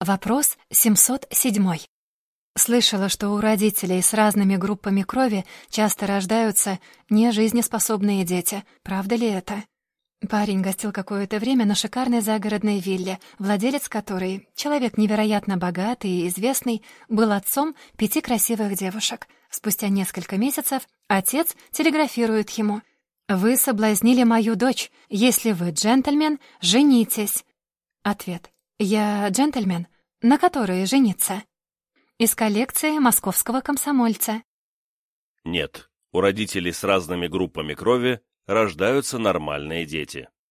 Вопрос 707. Слышала, что у родителей с разными группами крови часто рождаются нежизнеспособные дети. Правда ли это? Парень гостил какое-то время на шикарной загородной вилле, владелец которой, человек невероятно богатый и известный, был отцом пяти красивых девушек. Спустя несколько месяцев отец телеграфирует ему. «Вы соблазнили мою дочь. Если вы джентльмен, женитесь». Ответ. «Я джентльмен. На которой жениться?» Из коллекции московского комсомольца. Нет, у родителей с разными группами крови рождаются нормальные дети.